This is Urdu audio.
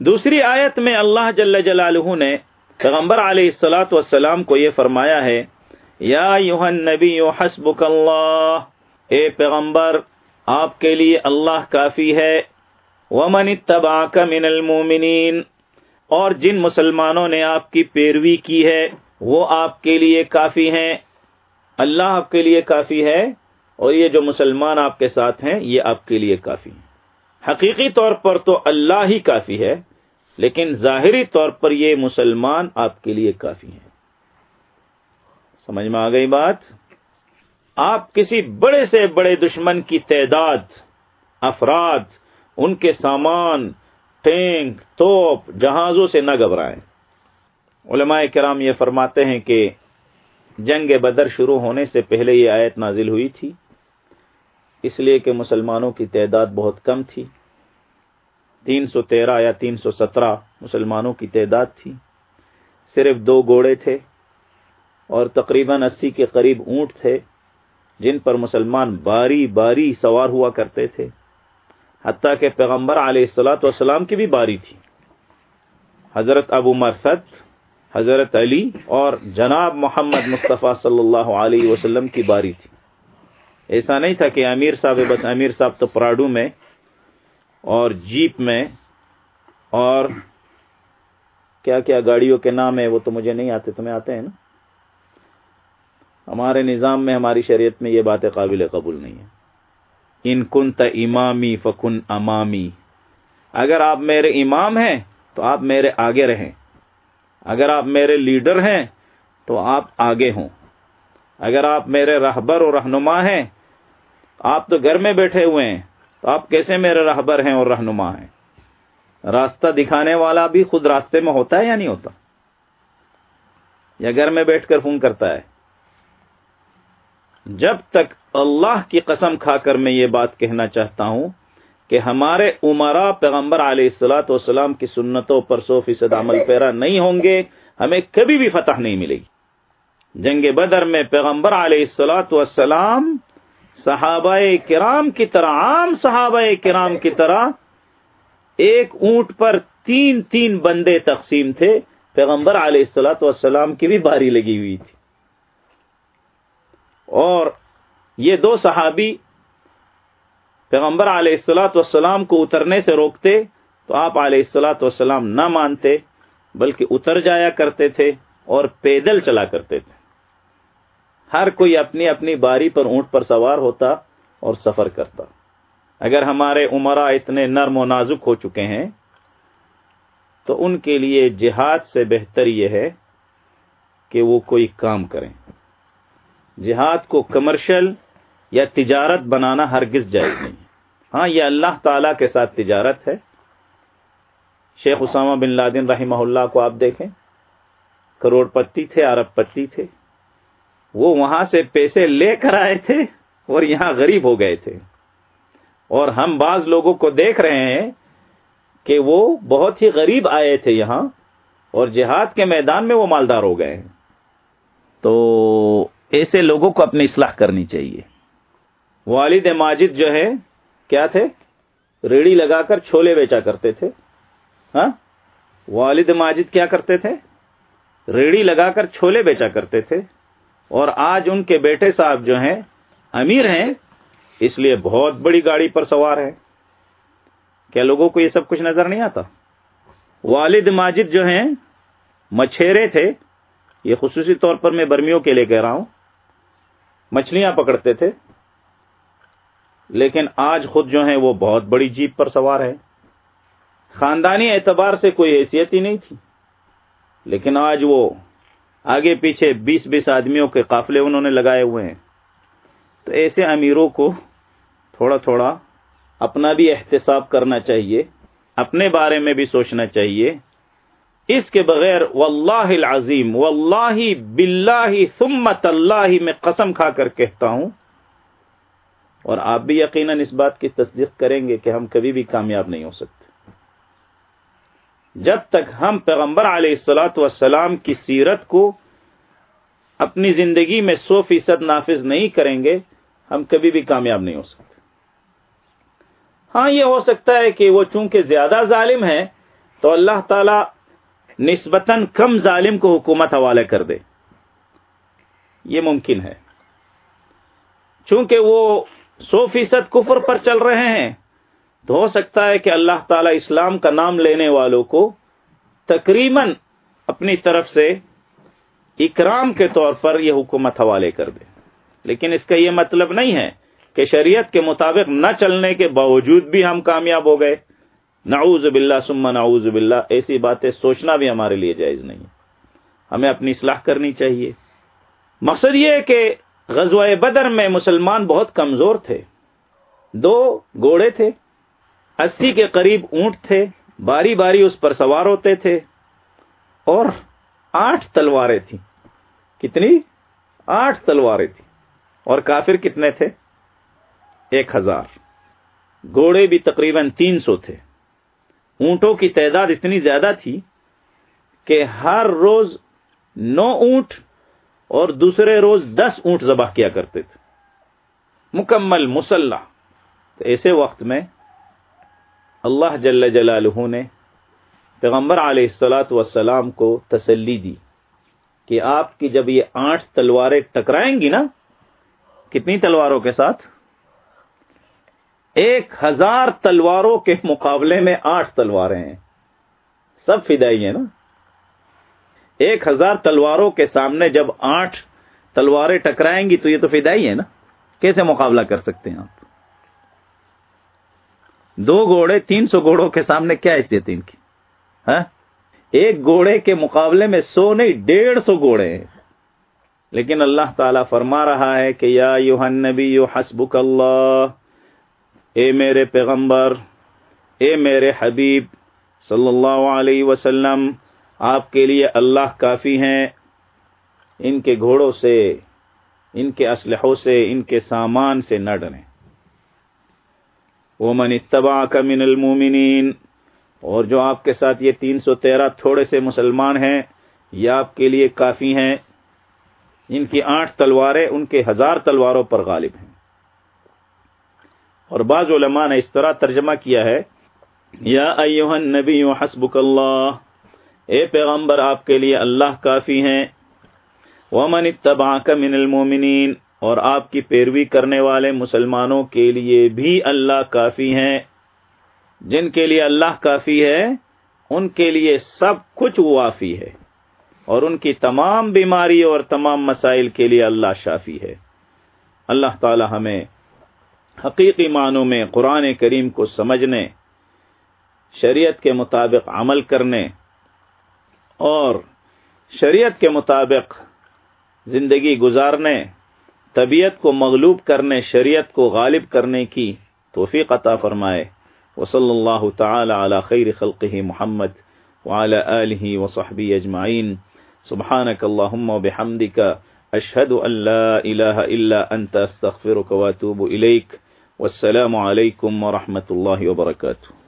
دوسری آیت میں اللہ جل جلالہ نے پیغمبر علیہ السلاۃ والسلام کو یہ فرمایا ہے، یا یوہن نبی حسبک اللہ، اے پیغمبر، آپ کے لیے اللہ کافی ہے، ومن اتبعک من المومنین اور جن مسلمانوں نے آپ کی پیروی کی ہے، وہ آپ کے لیے کافی ہیں۔ اللہ آپ کے لیے کافی ہے، اور یہ جو مسلمان آپ کے ساتھ ہیں، یہ آپ کے لیے کافی ہیں۔ حقیقی طور پر تو اللہ ہی کافی ہے، لیکن ظاہری طور پر یہ مسلمان آپ کے لیے کافی ہیں۔ سمجھ میں آ گئی بات؟ آپ کسی بڑے سے بڑے دشمن کی تعداد، افراد، ان کے سامان ٹینک توپ، جہازوں سے نہ گھبرائیں۔ علماء کرام یہ فرماتے ہیں کہ جنگ بدر شروع ہونے سے پہلے یہ آیت نازل ہوئی تھی۔ اس لیے کہ مسلمانوں کی تعداد بہت کم تھی۔ تین سو تیرہ یا تین سو سترہ مسلمانوں کی تعداد تھی۔ صرف دو گھوڑے تھے اور تقریباً اسی کے قریب اونٹ تھے جن پر مسلمان باری باری سوار ہوا کرتے تھے۔ حتیٰ کہ پیغمبر علیہ السلاۃ والسلام کی بھی باری تھی۔ حضرت ابو مرسد حضرت علی اور جناب محمد مصطفیٰ صلی اللہ علیہ وسلم کی باری تھی۔ ایسا نہیں تھا کہ امیر صاحب بس امیر صاحب تو پراڈو میں اور جیپ میں اور کیا کیا گاڑیوں کے نام ہے وہ تو مجھے نہیں آتے، تمہیں آتے ہیں نا؟ ہمارے نظام میں، ہماری شریعت میں یہ باتیں قابل قبول نہیں ہیں۔ ان کن امامی فکن امامی۔ اگر آپ میرے امام ہیں تو آپ میرے آگے رہیں۔ اگر آپ میرے لیڈر ہیں تو آپ آگے ہوں۔ اگر آپ میرے رہبر اور رہنما ہیں آپ تو گھر میں بیٹھے ہوئے ہیں، تو آپ کیسے میرے رہبر ہیں اور رہنما ہیں؟ راستہ دکھانے والا بھی خود راستے میں ہوتا ہے یا نہیں ہوتا؟ یا گھر میں بیٹھ کر فون کرتا ہے؟ جب تک اللہ کی قسم کھا کر میں یہ بات کہنا چاہتا ہوں کہ ہمارے عمرا پیغمبر علیہ السلاۃ والسلام کی سنتوں پر سو فیصد عمل پیرا نہیں ہوں گے، ہمیں کبھی بھی فتح نہیں ملے گی۔ جنگ بدر میں پیغمبر علیہ السلاۃ والسلام صحابہ کرام کی طرح، عام صحابہ کرام کی طرح ایک اونٹ پر تین تین بندے تقسیم تھے۔ پیغمبر علیہ السلاۃ والسلام کی بھی باری لگی ہوئی تھی۔ اور یہ دو صحابی پیغمبر علیہ السلاۃ والسلام کو اترنے سے روکتے تو آپ علیہ السلاۃ والسلام نہ مانتے، بلکہ اتر جایا کرتے تھے اور پیدل چلا کرتے تھے۔ ہر کوئی اپنی اپنی باری پر اونٹ پر سوار ہوتا اور سفر کرتا۔ اگر ہمارے عمرہ اتنے نرم و نازک ہو چکے ہیں، تو ان کے لیے جہاد سے بہتر یہ ہے کہ وہ کوئی کام کریں۔ جہاد کو کمرشل یا تجارت بنانا ہرگز جائز نہیں۔ ہاں یہ اللہ تعالی کے ساتھ تجارت ہے۔ شیخ اسامہ بن لادن رحمہ اللہ کو آپ دیکھیں، کروڑ پتی تھے ارب پتی تھے۔ وہ وہاں سے پیسے لے کر آئے تھے اور یہاں غریب ہو گئے تھے۔ اور ہم بعض لوگوں کو دیکھ رہے ہیں کہ وہ بہت ہی غریب آئے تھے یہاں اور جہاد کے میدان میں وہ مالدار ہو گئے۔ ہیں تو ایسے لوگوں کو اپنی اصلاح کرنی چاہیے۔ والد ماجد جو ہے، کیا تھے؟ ریڑی لگا کر چھولے بیچا کرتے تھے۔ ہاں؟ والد ماجد کیا کرتے تھے؟ ریڑی لگا کر چھولے بیچا کرتے تھے۔ اور آج ان کے بیٹے صاحب جو ہیں، امیر ہیں، اس لیے بہت بڑی گاڑی پر سوار ہے کیا لوگوں کو یہ سب کچھ نظر نہیں آتا؟ والد ماجد جو ہیں، مچھیرے تھے۔ یہ خصوصی طور پر میں برمیوں کے لیے کہہ رہا ہوں۔ مچھلیاں پکڑتے تھے۔ لیکن آج خود جو ہیں، وہ بہت بڑی جیپ پر سوار ہے خاندانی اعتبار سے کوئی حیثیت ہی نہیں تھی۔ لیکن آج وہ آگے پیچھے بیس بیس آدمیوں کے قافلے انہوں نے لگائے ہوئے ہیں۔ تو ایسے امیروں کو تھوڑا تھوڑا اپنا بھی احتساب کرنا چاہیے، اپنے بارے میں بھی سوچنا چاہیے۔ اس کے بغیر واللہ العظیم، واللہ باللہ ثمت اللہ میں قسم کھا کر کہتا ہوں۔ اور آپ بھی یقیناً اس بات کی تصدیق کریں گے کہ ہم کبھی بھی کامیاب نہیں ہو سکتے۔ جب تک ہم پیغمبر علیہ السلاۃ والسلام کی سیرت کو اپنی زندگی میں سو فیصد نافذ نہیں کریں گے، ہم کبھی بھی کامیاب نہیں ہو سکتے۔ ہاں یہ ہو سکتا ہے کہ وہ چونکہ زیادہ ظالم ہے تو اللہ تعالی نسبتاً کم ظالم کو حکومت حوالے کر دے۔ یہ ممکن ہے۔ چونکہ وہ سو فیصد کفر پر چل رہے ہیں تو ہو سکتا ہے کہ اللہ تعالی اسلام کا نام لینے والوں کو تقریباً اپنی طرف سے اکرام کے طور پر یہ حکومت حوالے کر دے۔ لیکن اس کا یہ مطلب نہیں ہے کہ شریعت کے مطابق نہ چلنے کے باوجود بھی ہم کامیاب ہو گئے۔ نعوذ باللہ ثم نعوذ باللہ، ایسی باتیں سوچنا بھی ہمارے لیے جائز نہیں۔ ہمیں اپنی اصلاح کرنی چاہیے۔ مقصد یہ کہ غزوہ بدر میں مسلمان بہت کمزور تھے۔ دو گھوڑے تھے۔ اسی کے قریب اونٹ تھے، باری باری اس پر سوار ہوتے تھے اور آٹھ تلواریں تھیں۔ کتنی؟ آٹھ تلواریں تھیں۔ اور کافر کتنے تھے؟ ایک ہزار۔ گھوڑے بھی تقریباً تین سو تھے۔ اونٹوں کی تعداد اتنی زیادہ تھی کہ ہر روز نو اونٹ اور دوسرے روز دس اونٹ ذبح کیا کرتے تھے۔ مکمل مسلح۔ تو ایسے وقت میں اللہ جل جلالہ نے پیغمبر علیہ السلاۃ وسلام کو تسلی دی کہ آپ کی جب یہ آٹھ تلواریں ٹکرائیں گی نا، کتنی تلواروں کے ساتھ؟ ایک ہزار تلواروں کے مقابلے میں آٹھ تلواریں ہیں۔ سب فدائی ہیں نا۔ ایک ہزار تلواروں کے سامنے جب آٹھ تلواریں ٹکرائیں گی تو یہ تو فدائی ہے نا۔ کیسے مقابلہ کر سکتے ہیں آپ؟ دو گھوڑے تین سو گھوڑوں کے سامنے کیا حیثیت ان کی؟ ہاں؟ ایک گھوڑے کے مقابلے میں سو نہیں، ڈیڑھ سو گھوڑے ہیں۔ لیکن اللہ تعالی فرما رہا ہے کہ یا یوہن نبی یو حسبک اللہ، اے میرے پیغمبر، اے میرے حبیب، صلی اللہ علیہ وسلم، آپ کے لیے اللہ کافی ہیں۔ ان کے گھوڑوں سے، ان کے اسلحوں سے، ان کے سامان سے نہ ڈریں۔ وہ من من المومنین اور جو آپ کے ساتھ یہ تین سو تیرہ تھوڑے سے مسلمان ہیں، یہ آپ کے لیے کافی ہیں۔ ان کی آٹھ تلواریں ان کے ہزار تلواروں پر غالب ہیں۔ اور بعض علماء نے اس طرح ترجمہ کیا ہے، یا ایوہن نبی حسبک اللہ، اے پیغمبر، آپ کے لیے اللہ کافی ہیں۔ ومن اتبعک من المومنین اور آپ کی پیروی کرنے والے مسلمانوں کے لیے بھی اللہ کافی ہیں۔ جن کے لیے اللہ کافی ہے، ان کے لیے سب کچھ وافی ہے۔ اور ان کی تمام بیماری اور تمام مسائل کے لیے اللہ شافی ہے۔ اللہ تعالی ہمیں حقیقی معنوں میں قرآن کریم کو سمجھنے، شریعت کے مطابق عمل کرنے، اور شریعت کے مطابق زندگی گزارنے طبیعت کو مغلوب کرنے، شریعت کو غالب کرنے کی توفیق عطا فرمائے۔ وصلی اللہ تعالی علی خیر خلقه محمد وعلى آله وصحبه اجمعین۔ سبحانك اللهم وبحمدك اشهد ان لا اله الا انت استغفرك واتوب اليك والسلام عليكم ورحمه الله وبركاته